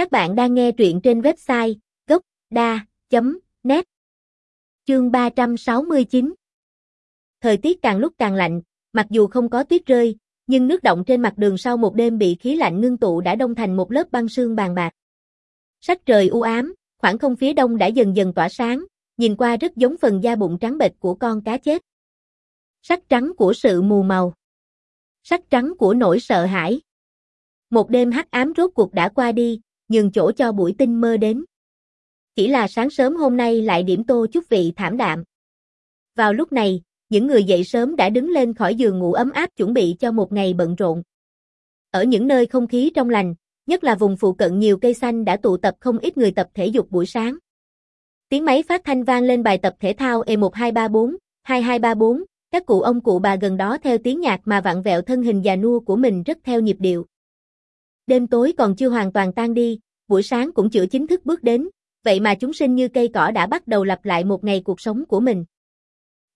Các bạn đang nghe truyện trên website gốc.da.net Chương 369 Thời tiết càng lúc càng lạnh, mặc dù không có tuyết rơi, nhưng nước động trên mặt đường sau một đêm bị khí lạnh ngưng tụ đã đông thành một lớp băng sương bàn bạc. Sắc trời u ám, khoảng không phía đông đã dần dần tỏa sáng, nhìn qua rất giống phần da bụng trắng bệch của con cá chết. Sắc trắng của sự mù màu. Sắc trắng của nỗi sợ hãi. Một đêm hắc ám rốt cuộc đã qua đi, nhường chỗ cho buổi tinh mơ đến. Chỉ là sáng sớm hôm nay lại điểm tô chút vị thảm đạm. Vào lúc này, những người dậy sớm đã đứng lên khỏi giường ngủ ấm áp chuẩn bị cho một ngày bận rộn. Ở những nơi không khí trong lành, nhất là vùng phụ cận nhiều cây xanh đã tụ tập không ít người tập thể dục buổi sáng. Tiếng máy phát thanh vang lên bài tập thể thao E1234, 2234, các cụ ông cụ bà gần đó theo tiếng nhạc mà vặn vẹo thân hình già nua của mình rất theo nhịp điệu. Đêm tối còn chưa hoàn toàn tan đi, buổi sáng cũng chưa chính thức bước đến, vậy mà chúng sinh như cây cỏ đã bắt đầu lặp lại một ngày cuộc sống của mình.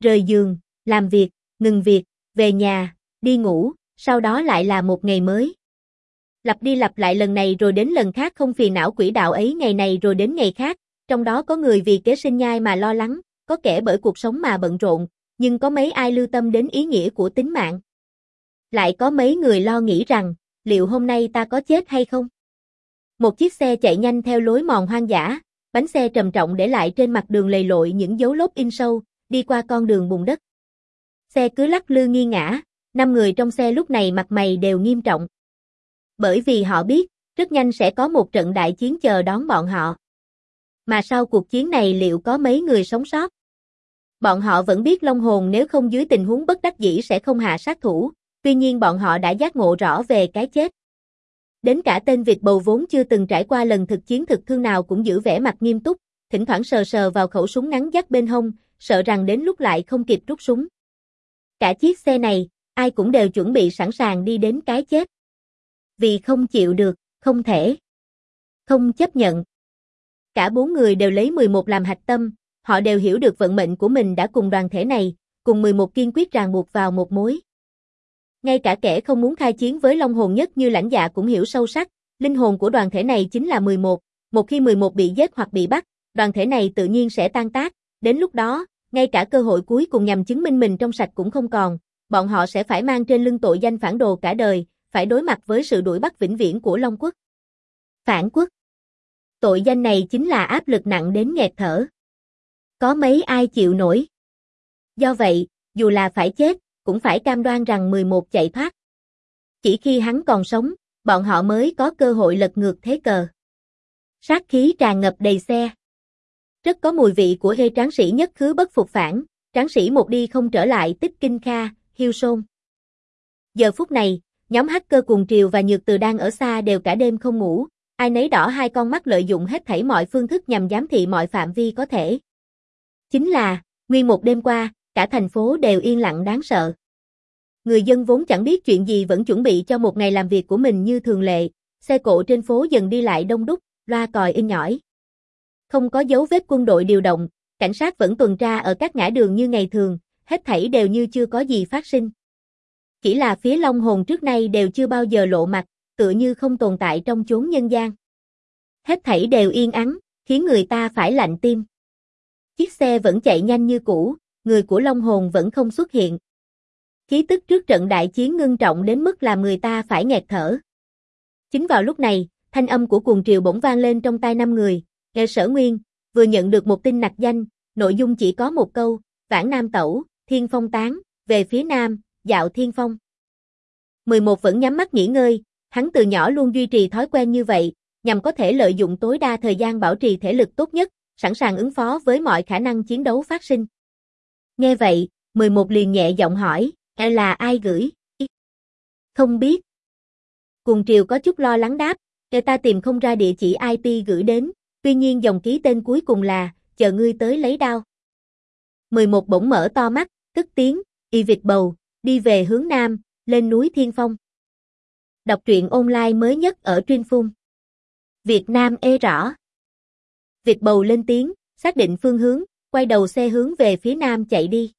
Rời giường, làm việc, ngừng việc, về nhà, đi ngủ, sau đó lại là một ngày mới. Lặp đi lặp lại lần này rồi đến lần khác không phiền não quỷ đạo ấy ngày này rồi đến ngày khác, trong đó có người vì kế sinh nhai mà lo lắng, có kẻ bởi cuộc sống mà bận rộn, nhưng có mấy ai lưu tâm đến ý nghĩa của tính mạng. Lại có mấy người lo nghĩ rằng, liệu hôm nay ta có chết hay không? Một chiếc xe chạy nhanh theo lối mòn hoang dã, bánh xe trầm trọng để lại trên mặt đường lầy lội những dấu lốp in sâu, đi qua con đường bùn đất. Xe cứ lắc lư nghi ngã, năm người trong xe lúc này mặt mày đều nghiêm trọng. Bởi vì họ biết, rất nhanh sẽ có một trận đại chiến chờ đón bọn họ. Mà sau cuộc chiến này liệu có mấy người sống sót? Bọn họ vẫn biết Long Hồn nếu không dưới tình huống bất đắc dĩ sẽ không hạ sát thủ, tuy nhiên bọn họ đã giác ngộ rõ về cái chết. Đến cả tên Việt bầu vốn chưa từng trải qua lần thực chiến thực thương nào cũng giữ vẻ mặt nghiêm túc, thỉnh thoảng sờ sờ vào khẩu súng ngắn dắt bên hông, sợ rằng đến lúc lại không kịp rút súng. Cả chiếc xe này, ai cũng đều chuẩn bị sẵn sàng đi đến cái chết. Vì không chịu được, không thể. Không chấp nhận. Cả bốn người đều lấy 11 làm hạch tâm, họ đều hiểu được vận mệnh của mình đã cùng đoàn thể này, cùng 11 kiên quyết ràng buộc vào một mối. Ngay cả kẻ không muốn khai chiến với Long Hồn nhất như lãnh dạ cũng hiểu sâu sắc, linh hồn của đoàn thể này chính là 11, một khi 11 bị giết hoặc bị bắt, đoàn thể này tự nhiên sẽ tan tác, đến lúc đó, ngay cả cơ hội cuối cùng nhằm chứng minh mình trong sạch cũng không còn, bọn họ sẽ phải mang trên lưng tội danh phản đồ cả đời, phải đối mặt với sự đuổi bắt vĩnh viễn của Long Quốc. Phản quốc Tội danh này chính là áp lực nặng đến nghẹt thở. Có mấy ai chịu nổi. Do vậy, dù là phải chết, cũng phải cam đoan rằng 11 chạy thoát. Chỉ khi hắn còn sống, bọn họ mới có cơ hội lật ngược thế cờ. Sát khí tràn ngập đầy xe. Rất có mùi vị của hê tráng sĩ nhất khứ bất phục phản, tráng sĩ một đi không trở lại tích kinh kha, hiêu sôn. Giờ phút này, nhóm hacker cùng Triều và Nhược Từ đang ở xa đều cả đêm không ngủ, ai nấy đỏ hai con mắt lợi dụng hết thảy mọi phương thức nhằm giám thị mọi phạm vi có thể. Chính là, nguyên một đêm qua, cả thành phố đều yên lặng đáng sợ. Người dân vốn chẳng biết chuyện gì vẫn chuẩn bị cho một ngày làm việc của mình như thường lệ, xe cộ trên phố dần đi lại đông đúc, loa còi in nhỏi. Không có dấu vết quân đội điều động, cảnh sát vẫn tuần tra ở các ngã đường như ngày thường, hết thảy đều như chưa có gì phát sinh. Chỉ là phía Long Hồn trước nay đều chưa bao giờ lộ mặt, tựa như không tồn tại trong chốn nhân gian. Hết thảy đều yên ắng, khiến người ta phải lạnh tim. Chiếc xe vẫn chạy nhanh như cũ, người của Long Hồn vẫn không xuất hiện. Khí tức trước trận đại chiến ngưng trọng đến mức làm người ta phải nghẹt thở. Chính vào lúc này, thanh âm của cuồng triều bỗng vang lên trong tai năm người, nghe sở nguyên, vừa nhận được một tin nặc danh, nội dung chỉ có một câu, vãng nam tẩu, thiên phong tán, về phía nam, dạo thiên phong. 11 vẫn nhắm mắt nghỉ ngơi, hắn từ nhỏ luôn duy trì thói quen như vậy, nhằm có thể lợi dụng tối đa thời gian bảo trì thể lực tốt nhất, sẵn sàng ứng phó với mọi khả năng chiến đấu phát sinh. Nghe vậy, 11 liền nhẹ giọng hỏi, e là ai gửi? Không biết. Cùng triều có chút lo lắng đáp, e ta tìm không ra địa chỉ IP gửi đến, tuy nhiên dòng ký tên cuối cùng là, chờ ngươi tới lấy đao. 11 bỗng mở to mắt, tức tiếng, y vịt bầu, đi về hướng nam, lên núi Thiên Phong. Đọc truyện online mới nhất ở Truyên Phung. Việt Nam e rõ. Việt bầu lên tiếng, xác định phương hướng, quay đầu xe hướng về phía nam chạy đi.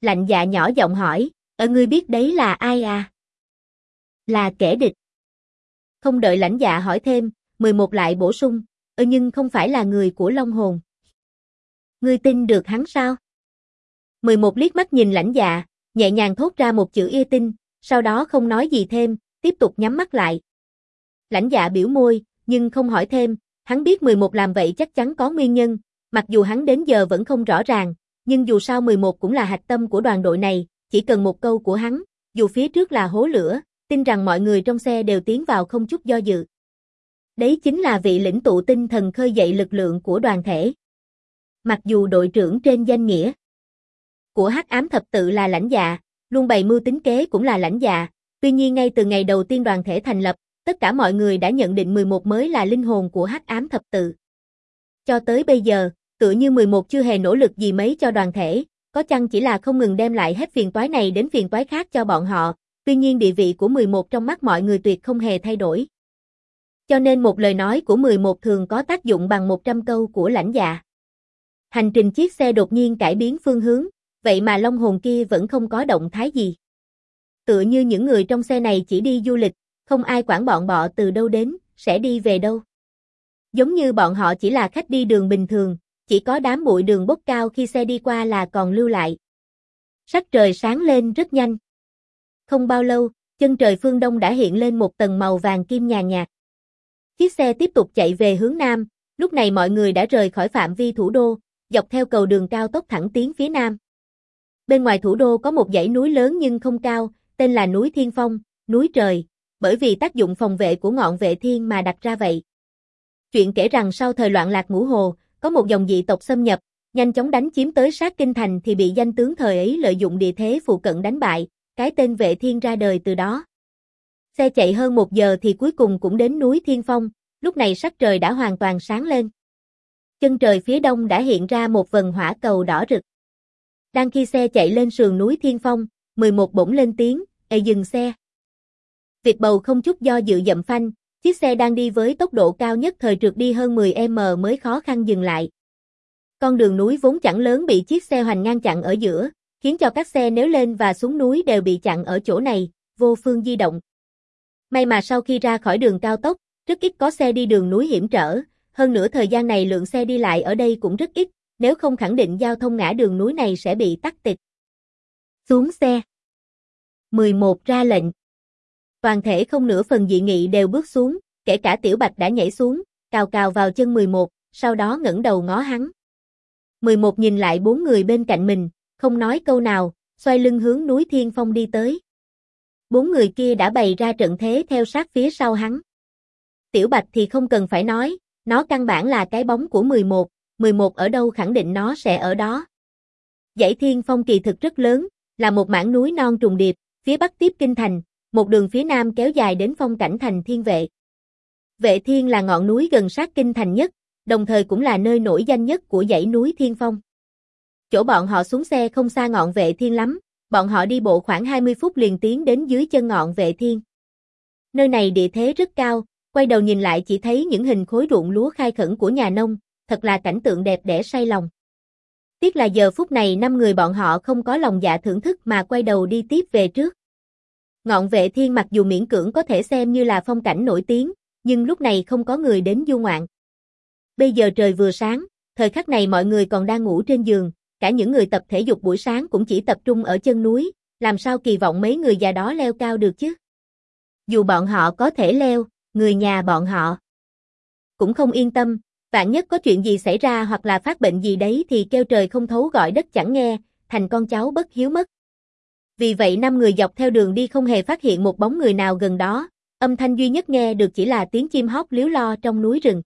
Lạnh dạ nhỏ giọng hỏi, ở ngươi biết đấy là ai à? Là kẻ địch. Không đợi lãnh dạ hỏi thêm, 11 lại bổ sung, ơ nhưng không phải là người của Long Hồn. Ngươi tin được hắn sao? 11 liếc mắt nhìn lãnh dạ, nhẹ nhàng thốt ra một chữ y tin, sau đó không nói gì thêm, tiếp tục nhắm mắt lại. Lãnh dạ biểu môi, nhưng không hỏi thêm, hắn biết 11 làm vậy chắc chắn có nguyên nhân, mặc dù hắn đến giờ vẫn không rõ ràng, nhưng dù sao 11 cũng là hạch tâm của đoàn đội này, chỉ cần một câu của hắn, dù phía trước là hố lửa, tin rằng mọi người trong xe đều tiến vào không chút do dự. Đấy chính là vị lĩnh tụ tinh thần khơi dậy lực lượng của đoàn thể. Mặc dù đội trưởng trên danh nghĩa của hắc ám thập tự là lãnh dạ, luôn bày mưu tính kế cũng là lãnh dạ, tuy nhiên ngay từ ngày đầu tiên đoàn thể thành lập, tất cả mọi người đã nhận định 11 mới là linh hồn của hắc ám thập tự. Cho tới bây giờ, tựa như 11 chưa hề nỗ lực gì mấy cho đoàn thể, có chăng chỉ là không ngừng đem lại hết phiền toái này đến phiền toái khác cho bọn họ, tuy nhiên địa vị của 11 trong mắt mọi người tuyệt không hề thay đổi. Cho nên một lời nói của 11 thường có tác dụng bằng 100 câu của lãnh dạ. Hành trình chiếc xe đột nhiên cải biến phương hướng, vậy mà long hồn kia vẫn không có động thái gì. Tựa như những người trong xe này chỉ đi du lịch, không ai quản bọn bọ từ đâu đến, sẽ đi về đâu. Giống như bọn họ chỉ là khách đi đường bình thường, chỉ có đám bụi đường bốc cao khi xe đi qua là còn lưu lại. Sắc trời sáng lên rất nhanh. Không bao lâu, chân trời phương đông đã hiện lên một tầng màu vàng kim nhàn nhạt. Chiếc xe tiếp tục chạy về hướng nam, lúc này mọi người đã rời khỏi phạm vi thủ đô, dọc theo cầu đường cao tốc thẳng tiến phía nam. Bên ngoài thủ đô có một dãy núi lớn nhưng không cao, tên là núi Thiên Phong, núi trời, bởi vì tác dụng phòng vệ của ngọn vệ thiên mà đặt ra vậy. Chuyện kể rằng sau thời loạn lạc ngũ hồ, có một dòng dị tộc xâm nhập, nhanh chóng đánh chiếm tới sát kinh thành thì bị danh tướng thời ấy lợi dụng địa thế phụ cận đánh bại, cái tên vệ thiên ra đời từ đó. Xe chạy hơn một giờ thì cuối cùng cũng đến núi Thiên Phong, lúc này sắc trời đã hoàn toàn sáng lên. Chân trời phía đông đã hiện ra một vần hỏa cầu đỏ rực. Đang khi xe chạy lên sườn núi Thiên Phong, 11 bỗng lên tiếng, ê dừng xe. Việt bầu không chút do dự dậm phanh, chiếc xe đang đi với tốc độ cao nhất thời trượt đi hơn 10m mới khó khăn dừng lại. Con đường núi vốn chẳng lớn bị chiếc xe hoành ngang chặn ở giữa, khiến cho các xe nếu lên và xuống núi đều bị chặn ở chỗ này, vô phương di động. May mà sau khi ra khỏi đường cao tốc, rất ít có xe đi đường núi hiểm trở, hơn nữa thời gian này lượng xe đi lại ở đây cũng rất ít, nếu không khẳng định giao thông ngã đường núi này sẽ bị tắc tịch. Xuống xe. 11 ra lệnh. Toàn thể không nửa phần dị nghị đều bước xuống, kể cả Tiểu Bạch đã nhảy xuống, cào cào vào chân 11, sau đó ngẩng đầu ngó hắn. 11 nhìn lại bốn người bên cạnh mình, không nói câu nào, xoay lưng hướng núi Thiên Phong đi tới. Bốn người kia đã bày ra trận thế theo sát phía sau hắn. Tiểu Bạch thì không cần phải nói, nó căn bản là cái bóng của 11, 11 ở đâu khẳng định nó sẽ ở đó. Dãy Thiên Phong kỳ thực rất lớn, là một mảng núi non trùng điệp, phía bắc tiếp kinh thành, một đường phía nam kéo dài đến phong cảnh thành thiên vệ. Vệ thiên là ngọn núi gần sát kinh thành nhất, đồng thời cũng là nơi nổi danh nhất của dãy núi Thiên Phong. Chỗ bọn họ xuống xe không xa ngọn vệ thiên lắm, bọn họ đi bộ khoảng 20 phút liền tiến đến dưới chân ngọn vệ thiên. Nơi này địa thế rất cao, quay đầu nhìn lại chỉ thấy những hình khối ruộng lúa khai khẩn của nhà nông, thật là cảnh tượng đẹp đẽ say lòng. Tiếc là giờ phút này năm người bọn họ không có lòng dạ thưởng thức mà quay đầu đi tiếp về trước. Ngọn vệ thiên mặc dù miễn cưỡng có thể xem như là phong cảnh nổi tiếng, nhưng lúc này không có người đến du ngoạn. Bây giờ trời vừa sáng, thời khắc này mọi người còn đang ngủ trên giường, cả những người tập thể dục buổi sáng cũng chỉ tập trung ở chân núi, làm sao kỳ vọng mấy người già đó leo cao được chứ? Dù bọn họ có thể leo, người nhà bọn họ cũng không yên tâm, vạn nhất có chuyện gì xảy ra hoặc là phát bệnh gì đấy thì kêu trời không thấu gọi đất chẳng nghe, thành con cháu bất hiếu mất. Vì vậy năm người dọc theo đường đi không hề phát hiện một bóng người nào gần đó, âm thanh duy nhất nghe được chỉ là tiếng chim hót liếu lo trong núi rừng.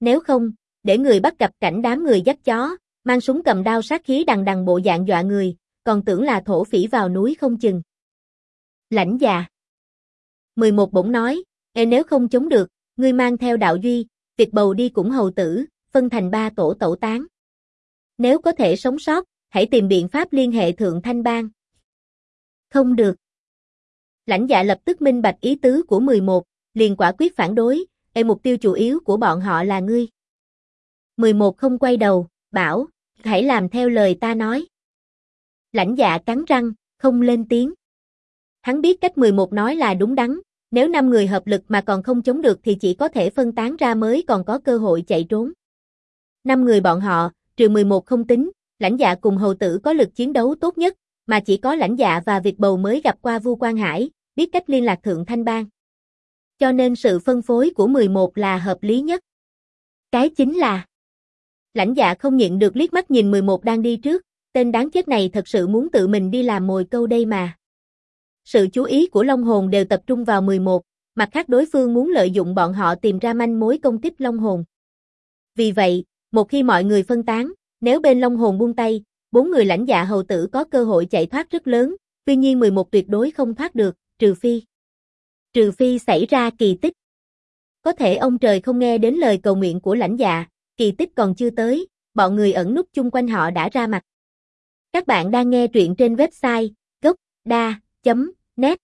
Nếu không, để người bắt gặp cảnh đám người dắt chó, mang súng cầm đao sát khí đằng đằng bộ dạng dọa người, còn tưởng là thổ phỉ vào núi không chừng. Lãnh già 11 bỗng nói, Ê nếu không chống được, ngươi mang theo đạo duy, việc bầu đi cũng hầu tử, phân thành ba tổ tẩu tán. Nếu có thể sống sót, hãy tìm biện pháp liên hệ thượng thanh bang. Không được. Lãnh dạ lập tức minh bạch ý tứ của 11, liền quả quyết phản đối, Ê mục tiêu chủ yếu của bọn họ là ngươi. 11 không quay đầu, bảo, hãy làm theo lời ta nói. Lãnh dạ cắn răng, không lên tiếng. Hắn biết cách 11 nói là đúng đắn, Nếu 5 người hợp lực mà còn không chống được thì chỉ có thể phân tán ra mới còn có cơ hội chạy trốn. 5 người bọn họ, trừ 11 không tính, lãnh dạ cùng hầu tử có lực chiến đấu tốt nhất, mà chỉ có lãnh dạ và Việt Bầu mới gặp qua Vu Quang Hải, biết cách liên lạc Thượng Thanh Bang. Cho nên sự phân phối của 11 là hợp lý nhất. Cái chính là Lãnh dạ không nhịn được liếc mắt nhìn 11 đang đi trước, tên đáng chết này thật sự muốn tự mình đi làm mồi câu đây mà. Sự chú ý của Long Hồn đều tập trung vào 11, mặt khác đối phương muốn lợi dụng bọn họ tìm ra manh mối công kích Long Hồn. Vì vậy, một khi mọi người phân tán, nếu bên Long Hồn buông tay, bốn người lãnh dạ hầu tử có cơ hội chạy thoát rất lớn, tuy nhiên 11 tuyệt đối không thoát được, trừ phi. Trừ phi xảy ra kỳ tích. Có thể ông trời không nghe đến lời cầu nguyện của lãnh dạ, kỳ tích còn chưa tới, bọn người ẩn núp chung quanh họ đã ra mặt. Các bạn đang nghe truyện trên website gocda.net